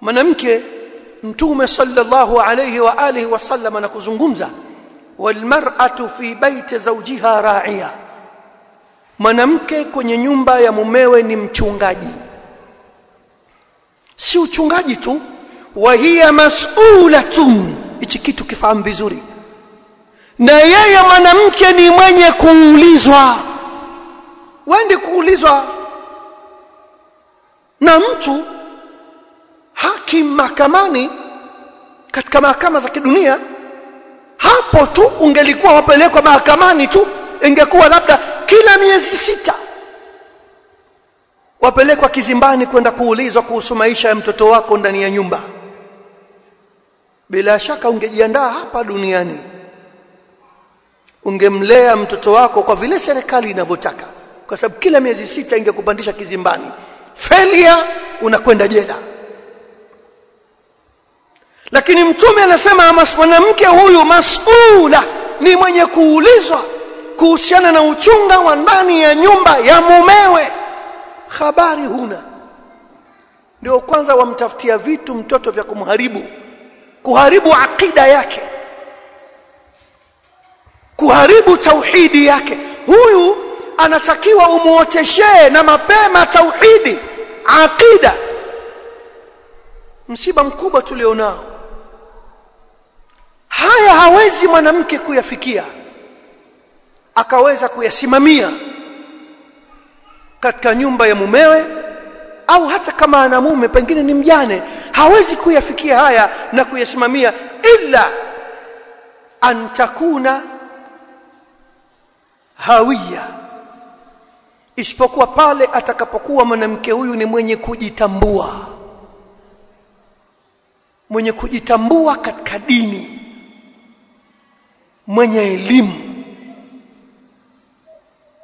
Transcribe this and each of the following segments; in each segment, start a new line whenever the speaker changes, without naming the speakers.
mwanamke mtume sallallahu alayhi wa alihi wasallam anakuzungumza walmar'atu fi baiti zawjiha ra'iya. Mwanamke kwenye nyumba ya mumewe ni mchungaji. Si uchungaji tu wa hiya mas'ulatun. Hichi kitu kifahamu vizuri. Na yeye mwanamke ni mwenye kuulizwa. Wendi kuulizwa. Na mtu hakim mahakamani katika mahakama za kidunia hapo tu ungelikuwa wapelekwa mahakamani tu ingekuwa labda kila miezi sita. Wapelekwa kizimbani kwenda kuulizwa kuhusu maisha ya mtoto wako ndani ya nyumba. Bila shaka ungejiandaa hapa duniani. Ungemlea mtoto wako kwa vile serikali inavyotaka kwa sababu kila miezi sita ingekupandisha kizimbani. Failure unakwenda jela lakini mtume anasema mwanamke huyu masula ni mwenye kuulizwa kuhusiana na uchunga wa ndani ya nyumba ya mumewe. Habari huna. Ndio kwanza wamtafutia vitu mtoto vya kumharibu kuharibu akida yake kuharibu tauhidi yake. Huyu anatakiwa umuoteshee na mapema tauhidi akida msiba mkubwa tulionao haya hawezi mwanamke kuyafikia. Akaweza kuyasimamia katika nyumba ya mumewe au hata kama ana mume pengine ni mjane. Hawezi kuyafikia haya na kuyasimamia illa antakuna hawiya. Isipokuwa pale atakapokuwa mwanamke huyu ni mwenye kujitambua. Mwenye kujitambua katika dini mwenye elimu.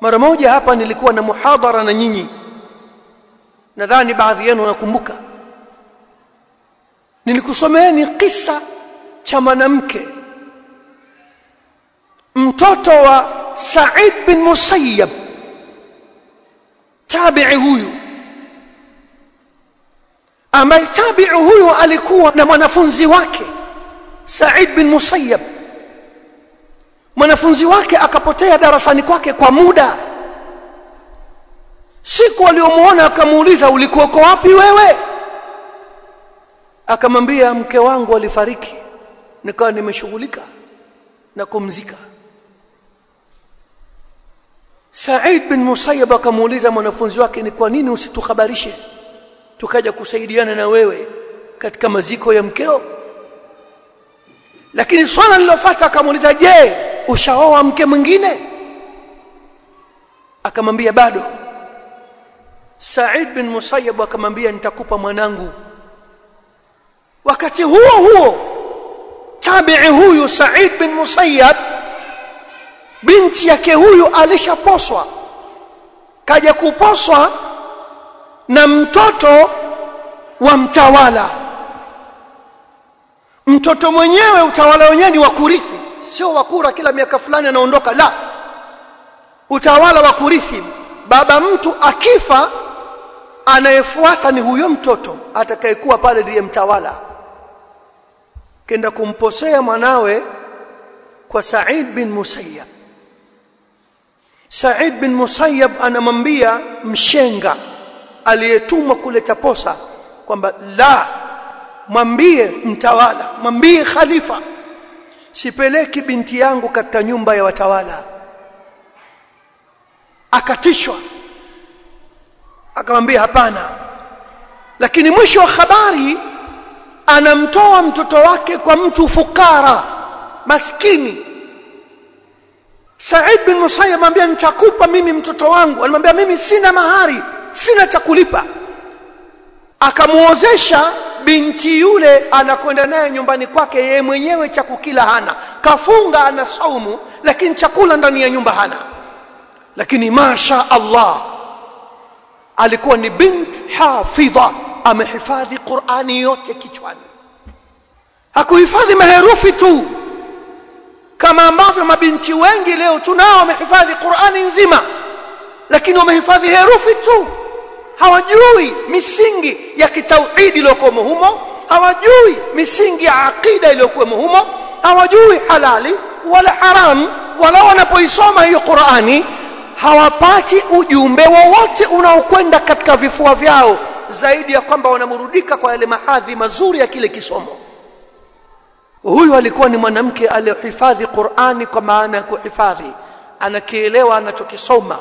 Mara moja hapa nilikuwa na muhadhara na nyinyi. Nadhani baadhi yenu wanakumbuka. Nilikusomeeni kisa cha mwanamke. Mtoto wa Said bin Musayyab. Tabi'i huyu. Ambaye tabi'i huyu alikuwa na mwanafunzi wake Said bin Musayyab mwanafunzi wake akapotea darasani kwake kwa muda. Siku aliyomuona akamuuliza ulikuwa wapi wewe? Akamwambia mke wangu alifariki. Nikawa nimeshughulika na kumzika. Said bin Musayyab akamuuliza mwanafunzi wake ni kwa nini usitukhabarishe tukaja kusaidiana na wewe katika maziko ya mkeo? Lakini swala lilofuata akamuuliza je ushaoa mke mwingine? Akamwambia bado. Said bin Musayyab akamwambia nitakupa mwanangu. Wakati huo huo tabi'i huyu Said bin Musayyab binti yake huyu alishaposwa. Kaja kuposwa na mtoto wa mtawala. Mtoto mwenyewe utawala wenyewe ni wa kurithi sio wakura kila miaka fulani anaondoka la. Utawala wa kurithi baba mtu akifa anayefuata ni huyo mtoto atakayekuwa pale ndiye mtawala. Kenda kumposea mwanawe kwa Said bin Musayyab. Said bin Musayyab anamwambia mshenga aliyetumwa kuleta posa kwamba la mwambie mtawala mwambie khalifa sipeleki binti yangu katika nyumba ya watawala. Akatishwa. Akamwambia hapana. Lakini mwisho wa habari anamtoa mtoto wake kwa mtu fukara maskini. Said bin Musayyab amwambia nitakupa mimi mtoto wangu. Alimwambia mimi sina mahari sina cha kulipa. Akamuozesha binti yule anakwenda naye nyumbani kwake yeye mwenyewe cha kukila hana. Kafunga ana saumu lakini chakula ndani ya nyumba hana. Lakini masha Allah alikuwa ni bint hafidha amehifadhi Qur'ani yote kichwani. Hakuhifadhi maherufi tu. Kama ambavyo mabinti wengi leo tunao wamehifadhi Qur'ani nzima lakini wamehifadhi herufi tu hawajui misingi ya kitauhidi iliyokuwemo humo. Hawajui misingi ya aqida iliyokuwemo humo. Hawajui halali wala haramu wala wanapoisoma hiyo Qur'ani hawapati ujumbe wowote unaokwenda katika vifua vyao zaidi ya kwamba wanamurudika kwa yale mahadhi mazuri ya kile kisomo. Huyu alikuwa ni mwanamke aliyohifadhi Qur'ani kwa maana ya kuhifadhi. Anakielewa anachokisoma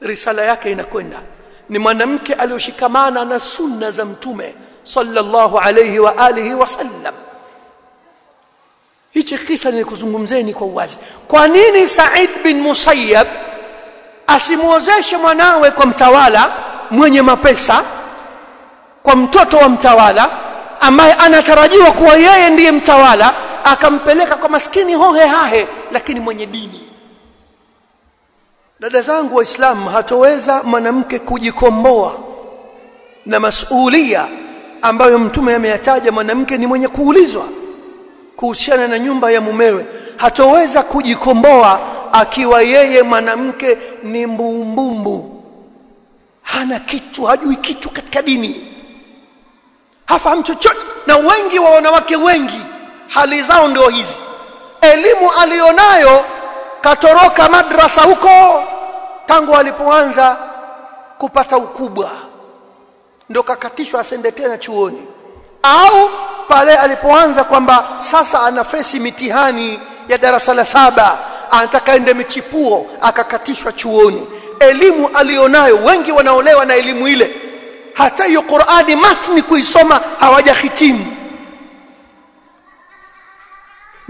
risala yake inakwenda. Ni mwanamke aliyoshikamana na sunna za mtume sallallahu alayhi wa alihi wasallam hichi kisa nilikuzungumzeni kwa uwazi. Kwa nini Said bin Musayyab asimwozeshe mwanawe kwa mtawala mwenye mapesa kwa mtoto wa mtawala ambaye anatarajiwa kuwa yeye ndiye mtawala akampeleka kwa maskini hohe hahe lakini mwenye dini dada zangu waislamu hatoweza mwanamke kujikomboa na masulia ambayo mtume ameyataja mwanamke ni mwenye kuulizwa kuhusiana na nyumba ya mumewe. Hatoweza kujikomboa akiwa yeye mwanamke ni mbumbumbu. Hana kitu hajui kitu katika dini. Hafahamu chochote. Na wengi wa wanawake wengi hali zao ndio hizi. Elimu alionayo katoroka madrasa huko tangu alipoanza kupata ukubwa. Ndio kakatishwa asende tena chuoni. Au pale alipoanza kwamba sasa anafesi mitihani ya darasa la saba anataka ende michipuo akakatishwa chuoni. Elimu alionayo wengi wanaolewa na elimu ile. Hata hiyo Qur'ani matni kuisoma hawajahitimu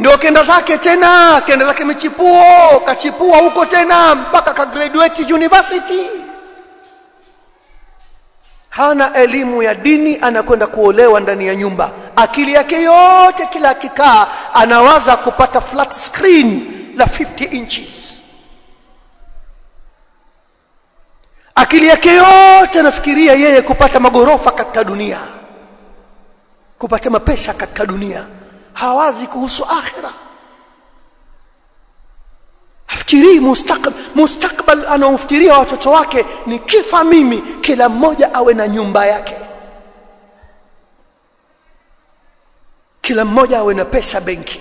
ndio kenda zake tena kenda zake michipuo kachipua huko tena mpaka ka graduate university. Hana elimu ya dini anakwenda kuolewa ndani ya nyumba. Akili yake yote kila akikaa anawaza kupata flat screen la 50 inches. Akili yake yote anafikiria yeye kupata magorofa katika dunia kupata mapesa katika dunia hawazi kuhusu akhira afikirii mustakbal mustakbal anaofikiria watoto wake ni kifa mimi kila mmoja awe na nyumba yake. Kila mmoja awe na pesa benki.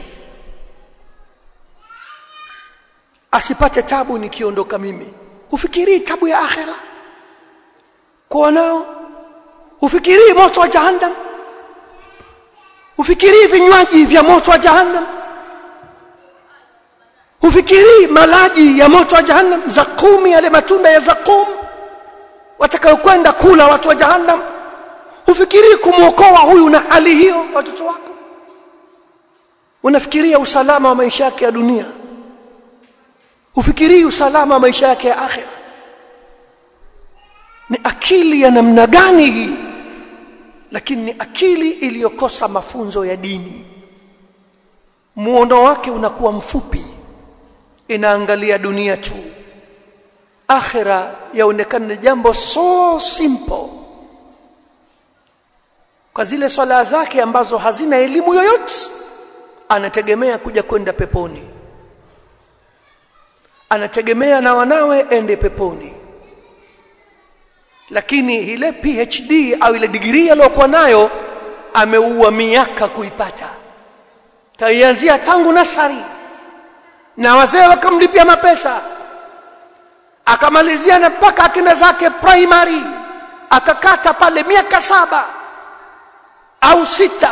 Asipate tabu nikiondoka mimi. Ufikirii tabu ya akhira kwa wanao ufikirii moto wa jahannam ufikirii vinywaji vya moto wa jahannam. Ufikirii malaji ya moto wa jahannam zakumi yale matunda ya zakum watakayokwenda kula watu wa jahannam. Ufikirii kumwokoa huyu na hali hiyo watoto wako. Unafikiria usalama wa maisha yake ya dunia. Ufikirii usalama wa maisha yake ya akhira ni akili ya namna gani hii lakini ni akili iliyokosa mafunzo ya dini. Muono wake unakuwa mfupi inaangalia dunia tu. Akhira yaonekana ni jambo so simple. Kwa zile swala zake ambazo hazina elimu yoyote anategemea kuja kwenda peponi. Anategemea na wanawe ende peponi lakini ile PhD au ile digrii aliyokuwa nayo ameua miaka kuipata. Kaianzia tangu nasari. Na wazee wakamlipia mapesa. Akamalizia na mpaka akenda zake primary. Akakata pale miaka saba au sita.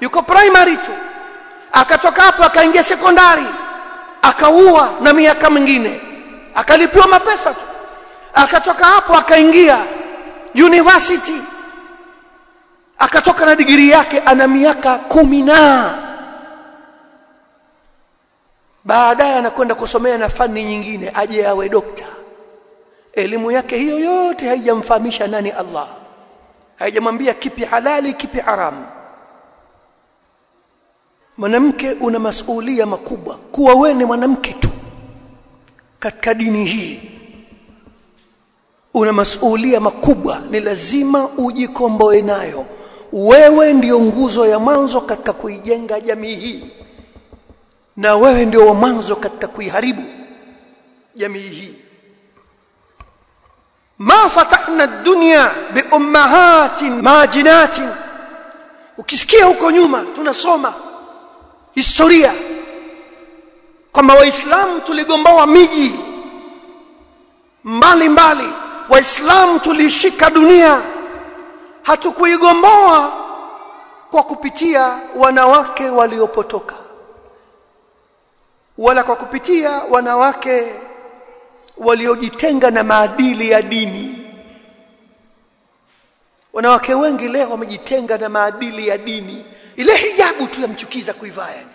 Yuko primary tu. Akatoka hapo akaingia sekondari. Akaua na miaka mingine. Akalipiwa mapesa tu akatoka hapo akaingia university. Akatoka na digrii yake ana miaka kumi na. Baadaye anakwenda kusomea na fani nyingine aje awe dokta. Elimu yake hiyo yote haijamfahamisha nani Allah. Haijamwambia kipi halali kipi haramu mwanamke una masuhulia makubwa. Kuwa wewe ni mwanamke tu katika dini hii una masuhulia makubwa ni lazima ujikomboe nayo. Wewe ndiyo nguzo ya mwanzo katika kuijenga jamii hii na wewe ndio wa mwanzo katika kuiharibu jamii hii. Ma fatahna dunya bi ummahatin majinatin. Ukisikia huko nyuma tunasoma historia kwamba waislamu tuligomboa miji mbalimbali waislamu tulishika dunia. Hatukuigomboa kwa kupitia wanawake waliopotoka wala kwa kupitia wanawake waliojitenga na maadili ya dini. Wanawake wengi leo wamejitenga na maadili ya dini. Ile hijabu tu yamchukiza kuivaa yani.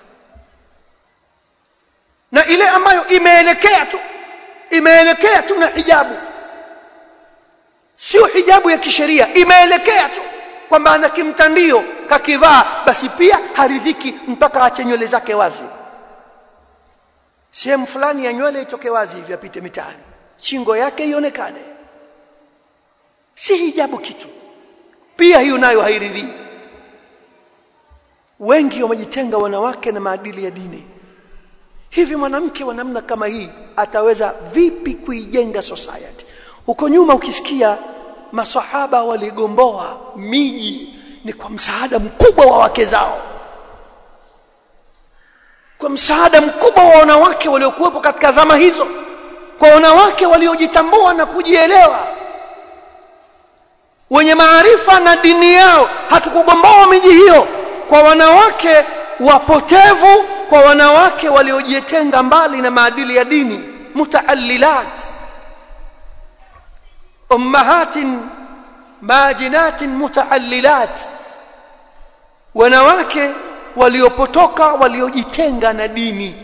Na ile ambayo imeelekea tu imeelekea tu na hijabu sio hijabu ya kisheria imeelekea tu. Kwamba ana kimtandio kakivaa basi pia haridhiki mpaka ache nywele zake wazi. Sehemu fulani ya nywele itoke wazi hivi apite mitaani. Shingo yake ionekane. Si hijabu kitu. Pia hiyo nayo hairidhii. Wengi wamejitenga wanawake na maadili ya dini. Hivi mwanamke wa namna kama hii ataweza vipi kuijenga society huko nyuma ukisikia masahaba waligomboa miji ni kwa msaada mkubwa wa wake zao. Kwa msaada mkubwa wa wanawake waliokuwepo katika zama hizo. Kwa wanawake waliojitambua na kujielewa. Wenye maarifa na dini yao. Hatukugomboa miji hiyo. Kwa wanawake wapotevu. Kwa wanawake waliojitenga mbali na maadili ya dini. Mutaallilat ummahatin majinatin mutaallilat wanawake waliopotoka waliojitenga na dini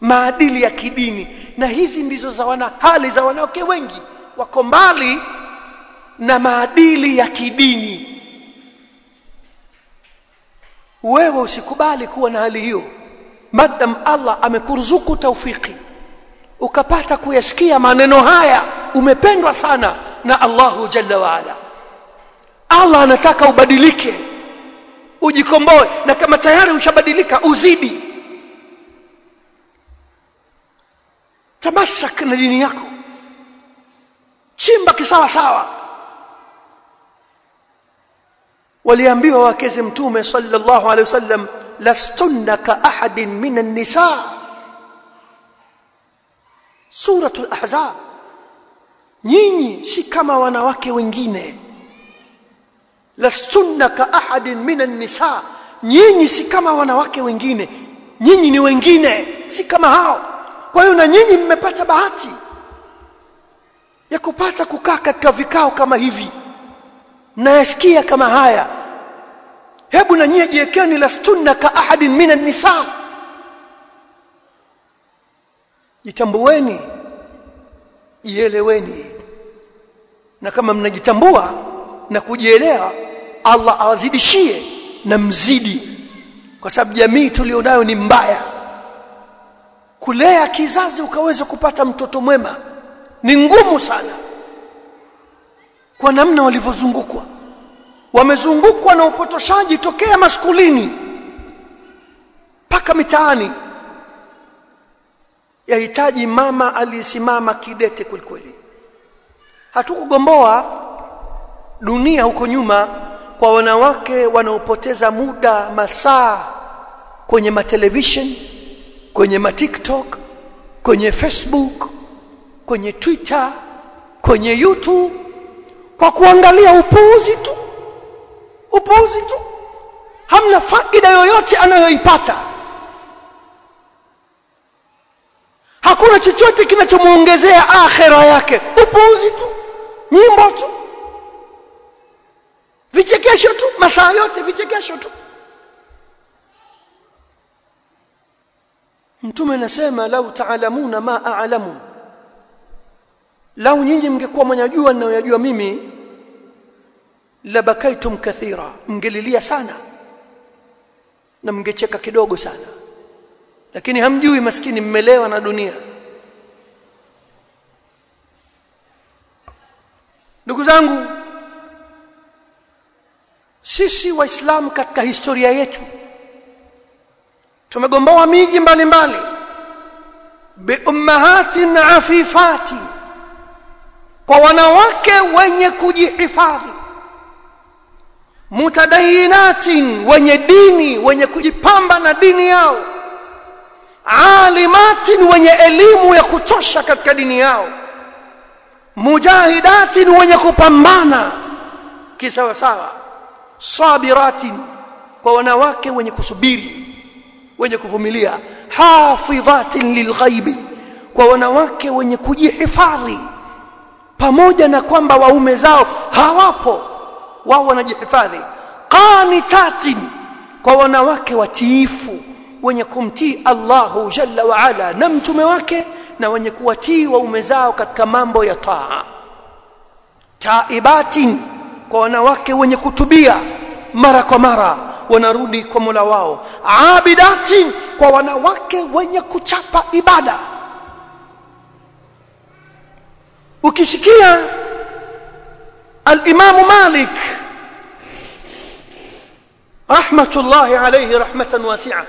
maadili ya kidini. Na hizi ndizo za wana hali za wanawake wengi. Wako mbali na maadili ya kidini. Wewe usikubali kuwa na hali hiyo. Madam Allah amekuruzuku taufiki ukapata kuyasikia maneno haya umependwa sana na Allahu jalla waala Allah anataka ubadilike ujikomboe na kama tayari ushabadilika uzidi. Tamasak na dini yako. Chimba kisawa sawa waliambiwa wakeze mtume sallallahu alaihi wasallam lastunna ka ahadin min an-nisa suratul ahzab. Nyinyi si kama wanawake wengine. Lastunna ka ahadin min an-nisa nyinyi si kama wanawake wengine. Nyinyi ni wengine si kama hao. Kwa hiyo na nyinyi mmepata bahati ya kupata kukaa katika vikao kama hivi. Mnayasikia kama haya. Hebu na nyinyi jiekeni lastunna ka ahadin min an-nisa jitambueni. Ieleweni. Na kama mnajitambua na kujielewa Allah awazidishie na mzidi. Kwa sababu jamii tulionayo ni mbaya. Kulea kizazi ukaweza kupata mtoto mwema ni ngumu sana. Kwa namna walivyozungukwa. Wamezungukwa na upotoshaji tokea maskulini. Mpaka mitaani yahitaji mama aliyesimama kidete kwelikweli hatukugomboa dunia huko nyuma kwa wanawake wanaopoteza muda masaa kwenye matelevision kwenye matiktok kwenye facebook kwenye twitter kwenye youtube kwa kuangalia upuuzi tu. Upuuzi tu. Hamna faida yoyote anayoipata hakuna chochote kinachomuongezea akhera yake. Upuuzi tu nyimbo tu vichekesho tu masaa yote vichekesho tu. Mtume anasema lau taalamuna ma a'lamu. Lau nyinyi mngekuwa mwenyajua ninayojua mimi labakaitum kathira mngelilia sana na mngecheka kidogo sana lakini hamjui maskini mmelewa na dunia. Ndugu zangu sisi waislamu katika historia yetu tumegomboa miji mbalimbali. Biummahatin afifati kwa wanawake wenye kujihifadhi. Mutadayinatin wenye dini wenye kujipamba na dini yao alimatin wenye elimu ya kutosha katika dini yao. Mujahidatin wenye kupambana. Kisawa sawa. Sabiratin kwa wanawake wenye kusubiri wenye kuvumilia. Hafidhatin lilghaibi kwa wanawake wenye kujihifadhi. Pamoja na kwamba waume zao hawapo wao wanajihifadhi. Qanitatin kwa wanawake watiifu wenye kumtii Allahu jalla wa ala na mtume wake na wenye kuwatii waume zao katika mambo ya taa. Taibatin kwa wanawake wenye kutubia mara kwa mara wanarudi kwa Mola wao. Abidatin kwa wanawake wenye kuchapa ibada. Ukisikia al-Imam Malik rahmatullahi alayhi rahmatan wasi'a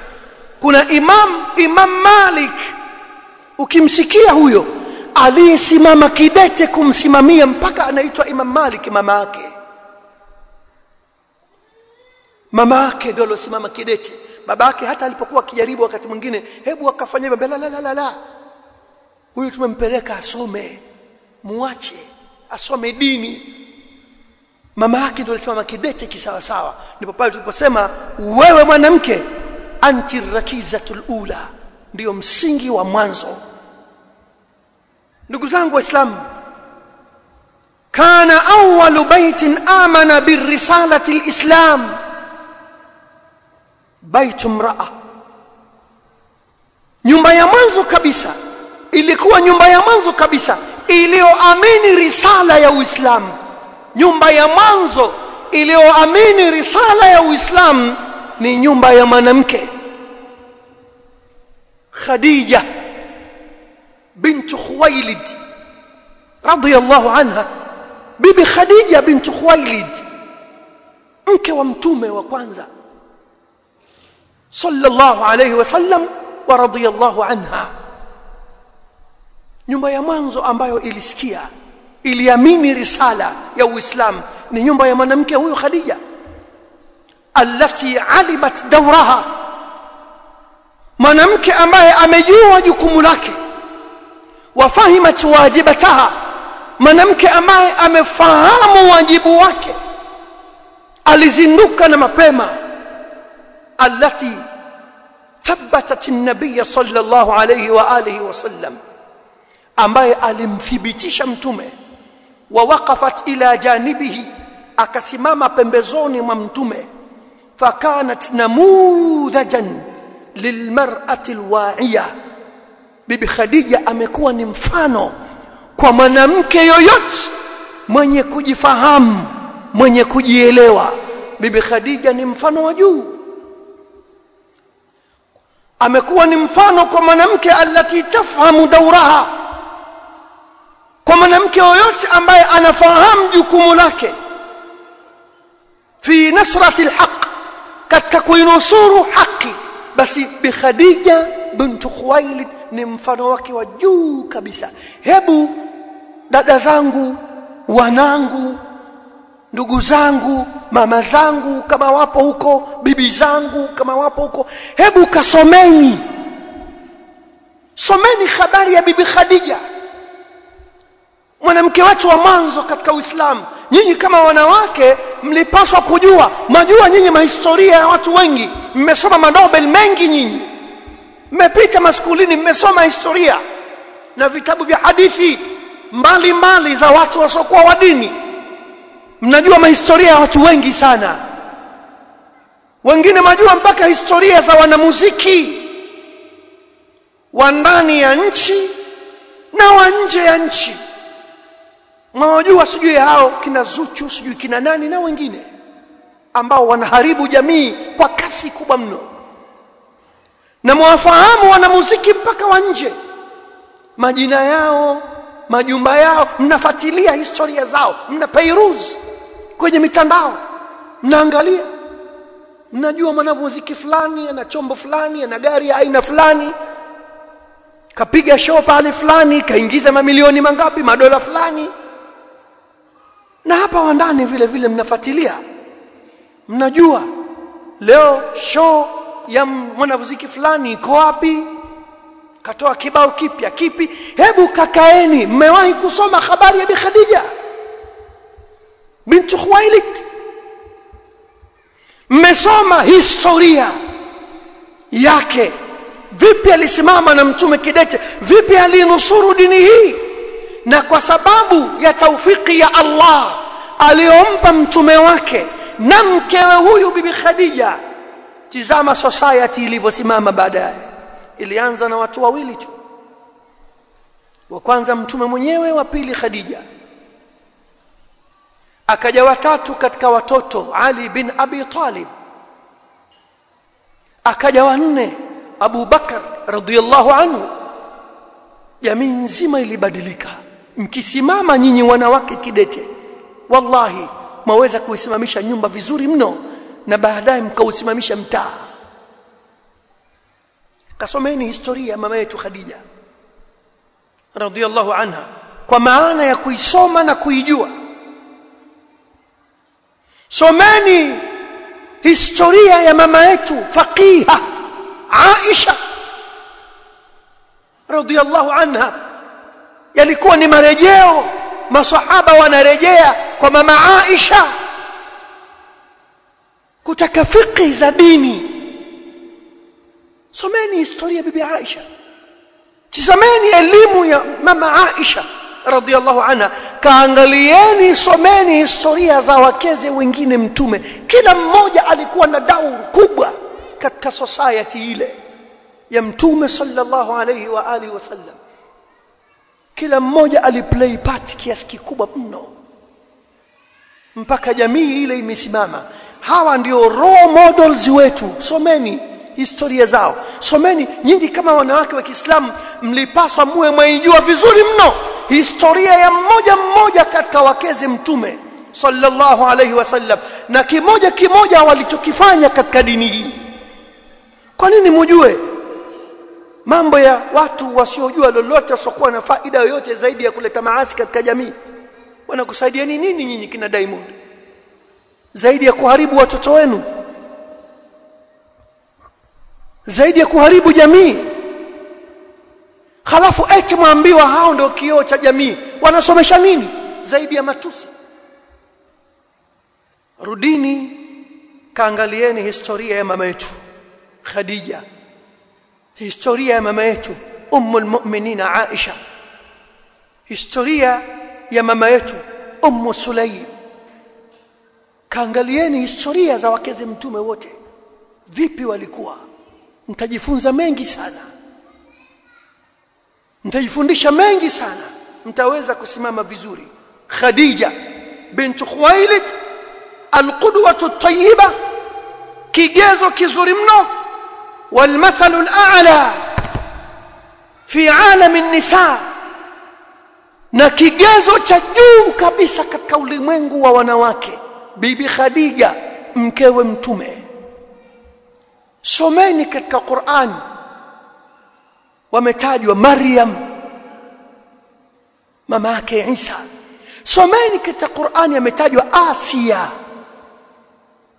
kuna imam imam Malik. Ukimsikia huyo aliyesimama kidete kumsimamia mpaka anaitwa Imam Malik mama yake. Mama yake ndio aliosimama kidete. Baba yake hata alipokuwa akijaribu wakati mwingine hebu akafanya hivyo la la la la. Huyu tumempeleka asome muache asome dini. Mama yake ndio alisimama kidete kisawasawa. Ndipo pale tuliposema wewe mwanamke anti rakizatul ula. Ndio msingi wa mwanzo. Ndugu zangu waislamu kana awwalu baitin amana birisalati alislam baitu mraa. Nyumba ya mwanzo kabisa ilikuwa nyumba ya mwanzo kabisa iliyoamini risala ya Uislamu. Nyumba ya mwanzo iliyoamini risala ya Uislamu ni nyumba ya mwanamke Khadija bint Khuwailid radiyallahu anha bibi Khadija bint Khuwailid mke wa mtume wa kwanza sallallahu alayhi wasallam wa radiyallahu anha nyumba ya mwanzo ambayo ilisikia iliamini risala ya Uislamu ni nyumba ya mwanamke huyo Khadija allati alimat dawraha. Mwanamke ambaye amejua jukumu lake wafahimat wajibataha. Mwanamke ambaye amefahamu wajibu wake alizinduka na mapema. Allati tabbatat an-nabiy sallallahu alayhi wa alihi wasallam ambaye alimthibitisha mtume wa waqafat ila janibihi akasimama pembezoni mwa mtume fakanat namudhajan lilmar'ati alwa'iya bibi khadija amekuwa ni mfano kwa mwanamke yoyote mwenye kujifahamu mwenye kujielewa. Bibi khadija ni mfano wa juu. Amekuwa ni mfano kwa mwanamke alati tafhamu dauraha kwa mwanamke yoyote ambaye anafahamu jukumu lake. Fi nasrati alhaq katika kuinusuru haki. Basi bi khadija bint khuwailid ni mfano wake wa juu kabisa. Hebu dada zangu wanangu ndugu zangu mama zangu kama wapo huko bibi zangu kama wapo huko hebu kasomeni. Someni habari ya bibi khadija mwanamke wetu wa mwanzo katika Uislamu nyinyi kama wanawake mlipaswa kujua majua nyinyi mahistoria ya watu wengi. Mmesoma manobel mengi nyinyi. Mmepita maskulini mmesoma historia na vitabu vya hadithi mbalimbali mbali za watu wasiokuwa wa dini. Mnajua mahistoria ya watu wengi sana. Wengine majua mpaka historia za wanamuziki wa ndani ya nchi na wa nje ya nchi mwajua sijui hao kina Zuchu sijui kina nani na wengine ambao wanaharibu jamii kwa kasi kubwa mno. Na mwafahamu wanamuziki mpaka wa nje. Majina yao majumba yao mnafuatilia historia zao mna peiruz kwenye mitandao mnaangalia. Mnajua mwanamuziki fulani ana chombo fulani ana gari ya aina fulani kapiga show pale fulani kaingiza mamilioni mangapi madola fulani na hapa wandani vile vile mnafuatilia. Mnajua leo show ya mwanamuziki fulani iko wapi? Katoa kibao kipya kipi? Hebu kakaeni mmewahi kusoma habari ya bi Khadija? Bintu Khuwailid mmesoma historia yake. Vipi alisimama na mtume kidete? Vipi alinusuru dini hii na kwa sababu ya taufiki ya Allah aliyompa mtume wake na mkewe huyu bibi Khadija tizama society ilivyosimama baadaye. Ilianza na watu wawili tu. Wa kwanza mtume mwenyewe wa pili Khadija. Akaja watatu katika watoto Ali bin Abi Talib. Akaja wanne Abu Bakar radhiyallahu anhu. Jamii nzima ilibadilika mkisimama nyinyi wanawake kidete wallahi mwaweza kuisimamisha nyumba vizuri mno na baadaye mkausimamisha mtaa. Kasomeni historia ya mama yetu Khadija radhiyallahu anha kwa maana ya kuisoma na kuijua. Someni historia ya mama yetu faqiha Aisha radhiyallahu anha yalikuwa ni marejeo. Masahaba wanarejea kwa mama Aisha kutaka fiqh za dini. Someni historia bibi Aisha. Tizameni elimu ya mama Aisha radhiallahu anha. Kaangalieni someni historia za wakeze wengine mtume. Kila mmoja alikuwa na dauru kubwa katika society ile ya mtume sallallahu alayhi wa alihi wasallam kila mmoja aliplay part kiasi kikubwa mno. Mpaka jamii ile imesimama. Hawa ndio role models wetu. Someni historia zao. Someni nyinyi kama wanawake wa Kiislamu mlipaswa muwe mwaijua vizuri mno historia ya mmoja mmoja katika wakezi mtume sallallahu alayhi wasallam na kimoja kimoja walichokifanya katika dini hii. Kwa nini mujue mambo ya watu wasiojua lolote wasiokuwa na faida yoyote zaidi ya kuleta maasi katika jamii. Wanakusaidiani nini nyinyi kina Diamond? Zaidi ya kuharibu watoto wenu? Zaidi ya kuharibu jamii? Halafu eti mwambiwa hao ndio kioo cha jamii. Wanasomesha nini? Zaidi ya matusi. Rudini kaangalieni historia ya mama yetu Khadija historia ya mama yetu ummul mu'minina Aisha. Historia ya mama yetu ummu Sulaim kaangalieni historia za wakeze mtume wote. Vipi walikuwa? Mtajifunza mengi sana. Mtajifundisha mengi sana. Mtaweza kusimama vizuri. Khadija bintu Khuwailid alqudwatu at-tayyiba kigezo kizuri mno والمثل الأعلى في عالم النساء na kigezo cha juu kabisa katika ulimwengu wa wanawake bibi Khadija mkewe mtume someni katika Qur'an wametajwa Maryam mama yake Isa someni katika Qur'an ametajwa Asia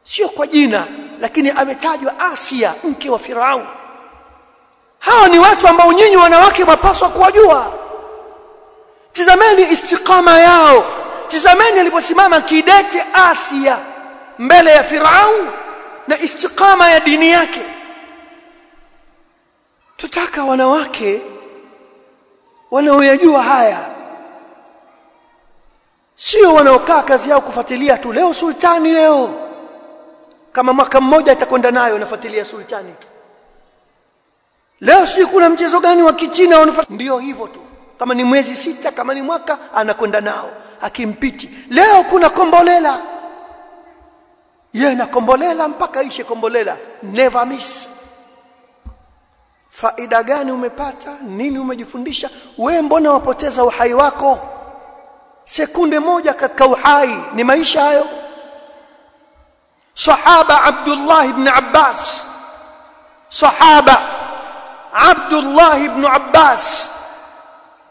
sio kwa jina lakini ametajwa Asia mke wa Farao hawa ni watu ambao nyinyi wanawake mapaswa kuwajua. Tizameni istiqama yao. Tizameni aliposimama kidete Asia mbele ya Farao na istiqama ya dini yake. Tutaka wanawake wanaoyajua haya. Sio wanaokaa kazi yao kufuatilia tu leo sultani leo kama mwaka mmoja atakwenda nayo nafuatilia sultani tu. Leo si kuna mchezo gani wa kichina ndio hivyo tu. Kama ni mwezi sita kama ni mwaka anakwenda nao akimpiti. Leo kuna kombolela. Ye na kombolela mpaka ishe kombolela. Never miss. Faida gani umepata? Nini umejifundisha? We mbona wapoteza uhai wako? Sekunde moja katika uhai. Ni maisha hayo sahaba Abdullah ibn Abbas. Sahaba Abdullah ibn Abbas.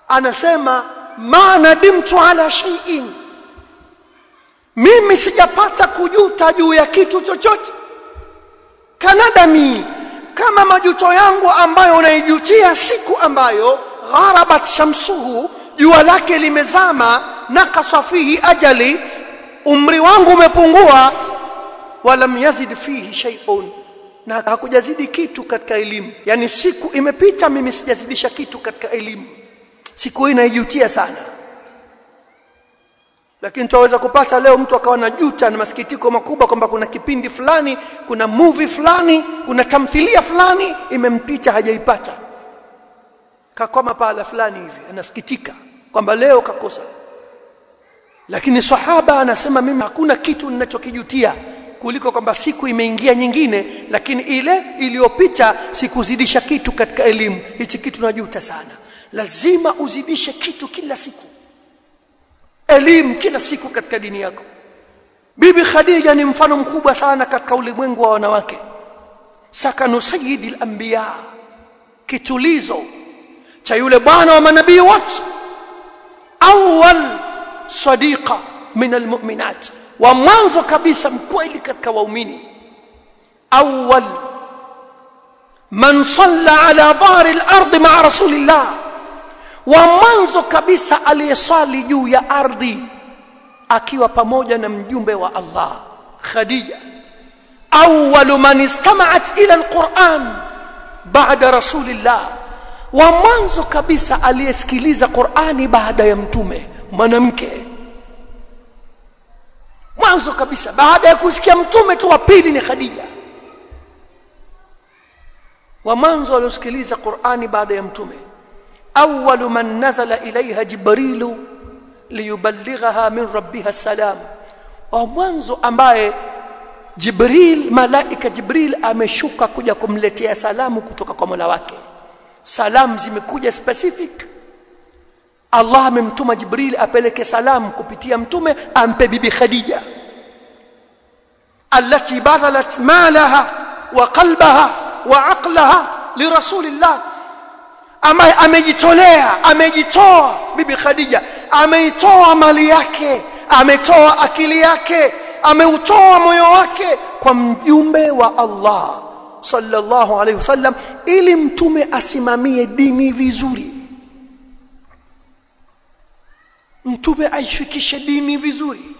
Anasema ma nadimtu ala shay'in. Mimi sijapata kujuta juu ya kitu chochote. Kanadami kama majuto yangu ambayo unaijutia siku ambayo gharabat shamsuhu jua lake limezama nakasa fihi ajali umri wangu umepungua walam yazid fihi shay'un. Na hakujazidi kitu katika elimu. Yani siku imepita mimi sijazidisha kitu katika elimu. Siku hii naijutia sana. Lakini tuweza kupata leo mtu akawa na juta na masikitiko makubwa kwamba kuna kipindi fulani kuna movie fulani kuna tamthilia fulani imempita hajaipata. Kakoma pahala fulani hivi anasikitika kwamba leo kakosa. Lakini sahaba anasema mimi hakuna kitu ninachokijutia kuliko kwamba siku imeingia nyingine lakini ile iliyopita sikuzidisha kitu katika elimu. Hichi kitu najuta sana. Lazima uzidishe kitu kila siku. Elimu kila siku katika dini yako. Bibi khadija ni mfano mkubwa sana katika ulimwengu wa wanawake. Sakanu sayyidil anbiya kitulizo cha yule bwana wa manabii wote. Awwal sadiqa min almu'minat wa mwanzo kabisa mkweli katika waumini. Awwal man salla ala dhahri al-ard ma'a rasulillah. Wa mwanzo kabisa aliyesali juu ya ardhi akiwa pamoja na mjumbe wa Allah Khadija. Awwalu man istama'at ila alquran baada rasulillah. Wa mwanzo kabisa aliyesikiliza Qur'ani baada ya mtume mwanamke mwanzo kabisa. Baada ya kusikia mtume tu wa pili ni Khadija. Wa mwanzo aliosikiliza Qur'ani baada ya mtume. Awwalu man nazala ilaiha jibrilu liyuballighaha min rabbiha salam. Wa mwanzo ambaye Jibril malaika Jibril ameshuka kuja kumletea salamu kutoka kwa Mola wake. Salamu zimekuja specific. Allah amemtuma Jibril apeleke salamu kupitia mtume ampe bibi Khadija. Allati badhalat malaha wa qalbaha wa aqlaha li rasulillah. Ama amejitolea amejitoa bibi Khadija. Ameitoa mali yake ametoa akili yake ameutoa moyo wake kwa mjumbe wa Allah sallallahu alaihi wasallam ili mtume asimamie dini vizuri mtume aifikishe dini vizuri.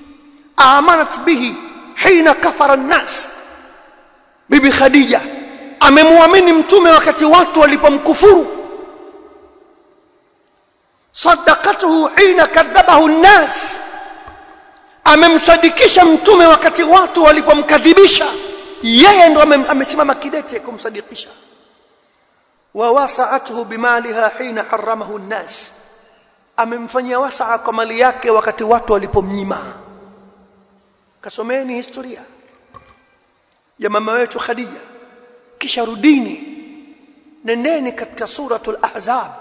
Amanat bihi hina kafara nnas bibi khadija amemwamini mtume wakati watu walipomkufuru. Sadaqatuhu hina kadhabahu nnas amemsadikisha mtume wakati watu walipomkadhibisha. Yeye ndo amesimama kidete kumsadikisha. Wa wasaathu bimaliha hina haramahu nnas amemfanyia wasaa kwa mali yake wakati watu walipomnyima. Kasomeni historia ya mama wetu Khadija. Kisha rudini nendeni katika suratul ahzab.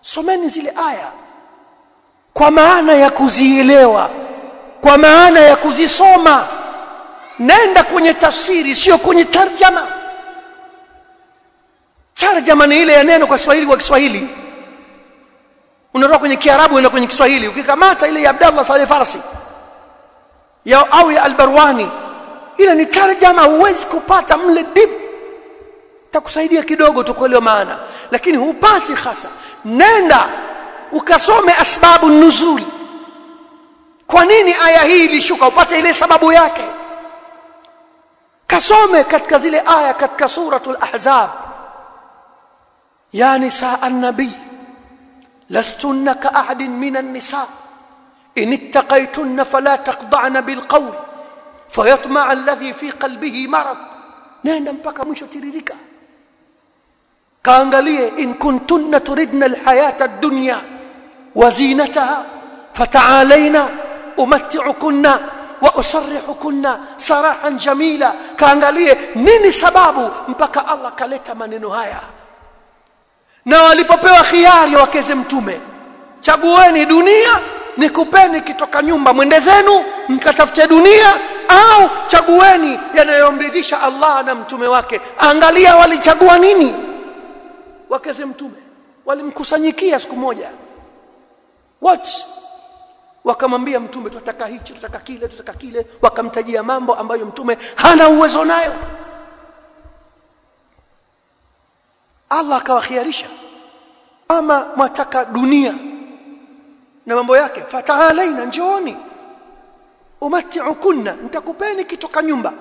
Someni zile aya. Kwa maana ya kuzielewa kwa maana ya kuzisoma nenda kwenye tafsiri sio kwenye tarjama. Tarjama ni ile ya neno kwa Kiswahili kwa Kiswahili unatoka kwenye Kiarabu unaenda kwenye Kiswahili. Ukikamata ile ya Abdallah Saleh Farsi ya au ya Albarwani ile ni tarjama huwezi kupata mle deep. Takusaidia kidogo tukuelewa maana lakini hupati hasa. Nenda ukasome asbabu nuzul. Kwa nini aya hii ilishuka? Upate ile sababu yake. Kasome katika zile aya katika suratul ahzab. Yani saa an-nabi لستن كأحد من النساء. إن اتقيتن فلا تقضعن بالقول فيطمع الذي في قلبه مرض. نحن أمبك مش تريدك كان لي إن كنتن تردن الحياة الدنيا وزينتها فتعالينا أمتعكن وأصرحكن سراحا جميلا. كان لي نين سبابه أمبك الله كليت من na walipopewa khiari wakeze mtume chagueni dunia nikupeni kitoka nyumba mwende zenu mkatafute dunia au chagueni yanayomridhisha Allah na mtume wake. Angalia walichagua nini. Wakeze mtume walimkusanyikia siku moja. What wakamwambia mtume tunataka hichi tunataka kile tunataka kile. Wakamtajia mambo ambayo mtume hana uwezo nayo Allah akawakhiarisha ama mwataka dunia. Na mambo yake fataalaina njooni. Umatiukunna nitakupeni kitoka nyumba.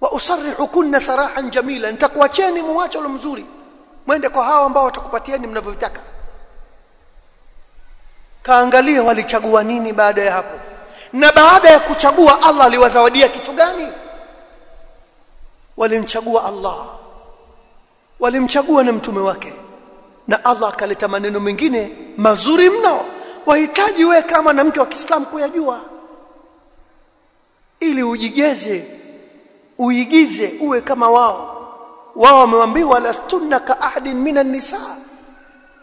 Wa usarrihukunna sarahan jamila nitakuacheni muwacho lo mzuri. Mwende kwa hao ambao watakupatieni mnavyovitaka. Kaangalia walichagua nini baada ya hapo. Na baada ya kuchagua Allah aliwazawadia kitu gani? Walimchagua Allah walimchagua na mtume wake. Na Allah akaleta maneno mengine mazuri mno. Wahitaji we kama na mke wa Kiislamu kuyajua. Ili ujigeze uigize uwe kama wao. Wao wameambiwa lastunna ka ahadin minan nisa.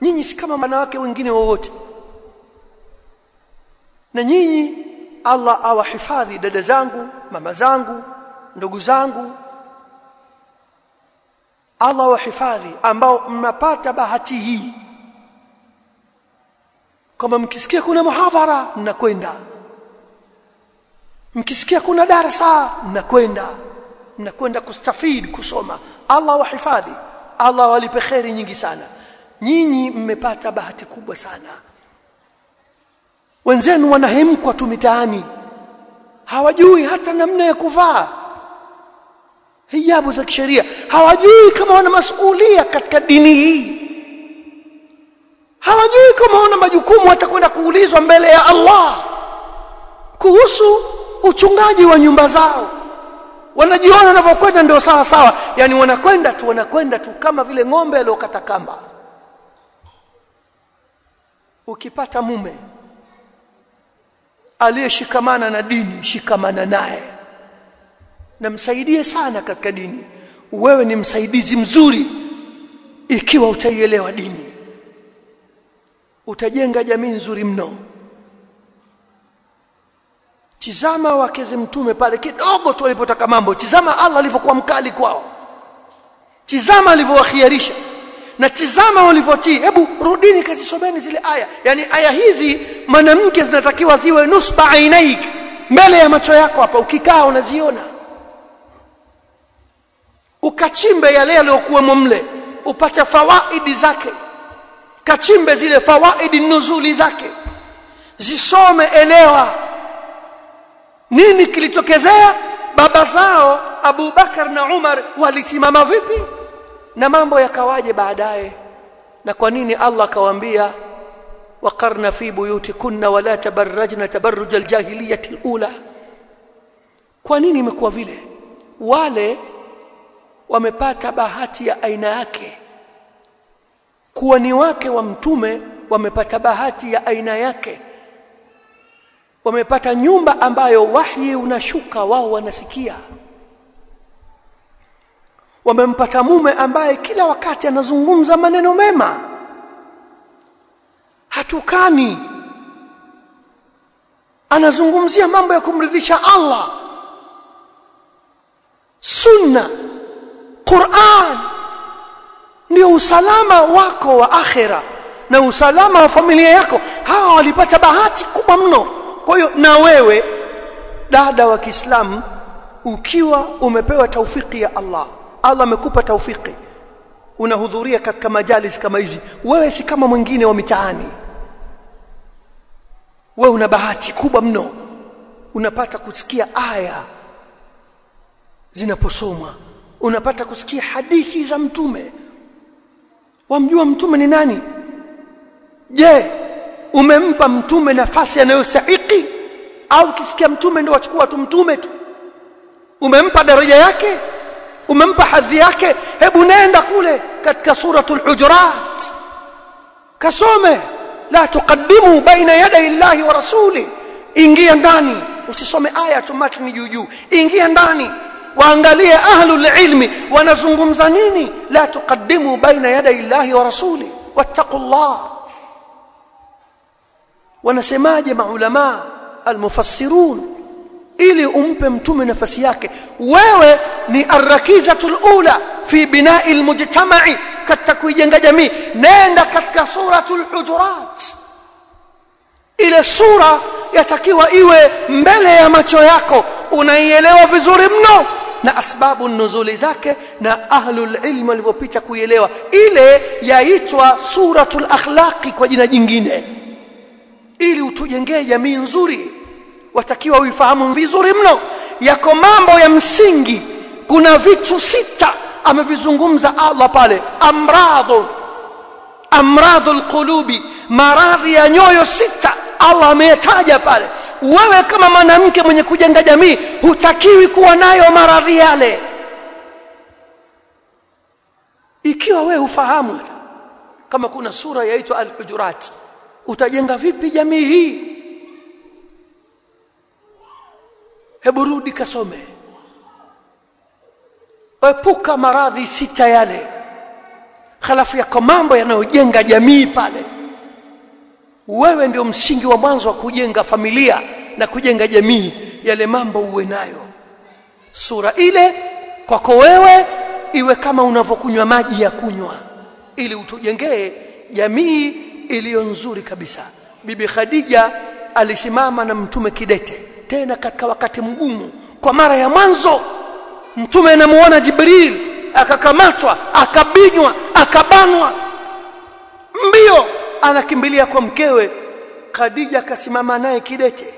Nyinyi si kama wanawake wengine wowote. Na nyinyi Allah awahifadhi dada zangu mama zangu ndugu zangu Allah wahifadhi ambao mnapata bahati hii. Kama mkisikia kuna muhadhara mnakwenda. Mkisikia kuna darasa mnakwenda. Mnakwenda kustafid kusoma. Allah wahifadhi Allah walipe kheri nyingi sana. Nyinyi mmepata bahati kubwa sana. Wenzenu wanahemkwa tu mitaani. Hawajui hata namna ya kuvaa. Hijabu za kisheria hawajui kama wana masuhulia katika dini hii. Hawajui kama wana majukumu watakwenda kuulizwa mbele ya Allah kuhusu uchungaji wa nyumba zao. Wanajiona wanavyokwenda ndio sawa sawa. Yani wanakwenda tu wanakwenda tu kama vile ng'ombe aliyokata kamba. Ukipata mume aliyeshikamana na dini shikamana naye. Namsaidie sana katika dini wewe ni msaidizi mzuri ikiwa utaielewa dini. Utajenga jamii nzuri mno. Tizama wakeze mtume pale kidogo tu walipotaka mambo. Tizama Allah alivyokuwa mkali kwao. Tizama alivyowakhiarisha na tizama walivyotii. Hebu rudini kazisomeni zile aya. Yani aya hizi mwanamke zinatakiwa ziwe nusba ainaik mbele ya macho yako hapa ukikaa unaziona ukachimbe yale yaliyokuwemo mle upate fawaidi zake. Kachimbe zile fawaidi nuzuli zake. Zisome elewa nini kilitokezea. Baba zao Abu Bakar na Umar walisimama vipi? Na mambo yakawaje baadaye? Na kwa nini Allah akawaambia waqarna fi buyutikunna wala tabarrajna tabarruj aljahiliyyah alula? Kwa nini imekuwa vile? Wale wamepata bahati ya aina yake. Kuwa ni wake wa mtume wamepata bahati ya aina yake. Wamepata nyumba ambayo wahyi unashuka wao wanasikia. Wamempata mume ambaye kila wakati anazungumza maneno mema. Hatukani. Anazungumzia mambo ya kumridhisha Allah. Sunna Qur'an. Ndio usalama wako wa akhira na usalama wa familia yako. Hawa walipata bahati kubwa mno. Kwa hiyo na wewe dada wa Kiislamu ukiwa umepewa taufiki ya Allah Allah amekupa taufiki. Unahudhuria katika majalis kama hizi. Wewe si kama mwingine wa mitaani. Wewe una bahati kubwa mno. Unapata kusikia aya zinaposomwa unapata kusikia hadithi za mtume. Wamjua mtume ni nani? Je umempa mtume nafasi anayostahili au kisikia mtume ndio wachukua tu mtume tu? Umempa daraja yake? Umempa hadhi yake? Hebu nenda kule katika suratul hujurat. Kasome. La tuqaddimu baina yaday illahi wa rasuli. Ingia ndani. Usisome aya tu matni juu juu. Ingia ndani waangalie ahlul ilmi wanazungumza nini? La tuqaddimu baina yaday llahi wa rasuli wattaqullah. Wanasemaje maulama almufassirun? Ili umpe mtume nafasi yake. Wewe ni arrakizatul ula fi binai almujtama'i katika kuijenga jamii. Nenda katika suratul hujurat. Ile sura yatakiwa iwe mbele ya macho yako. Unaielewa vizuri mno na asbabu nuzuli zake na ahlul ilm walivyopita kuielewa. Ile yaitwa suratul akhlaqi kwa jina jingine. Ili utujengee jamii nzuri watakiwa uifahamu vizuri mno. Yako mambo ya msingi kuna vitu sita amevizungumza Allah pale. Amradhu amradhu qulubi maradhi ya nyoyo sita Allah ameyataja pale wewe kama mwanamke mwenye kujenga jamii hutakiwi kuwa nayo maradhi yale. Ikiwa wewe ufahamu kama kuna sura yaitwa al-hujurat utajenga vipi jamii hii? Hebu rudi kasome. Epuka maradhi sita yale. Halafu yako mambo yanayojenga jamii pale wewe ndio msingi wa mwanzo wa kujenga familia na kujenga jamii. Yale mambo uwe nayo. Sura ile kwako wewe iwe kama unavyokunywa maji ya kunywa ili utujengee jamii iliyo nzuri kabisa. Bibi khadija alisimama na mtume kidete tena katika wakati mgumu. Kwa mara ya mwanzo mtume anamuona jibril akakamatwa akabinywa akabanwa. Mbio anakimbilia kwa mkewe. Khadija akasimama naye kidete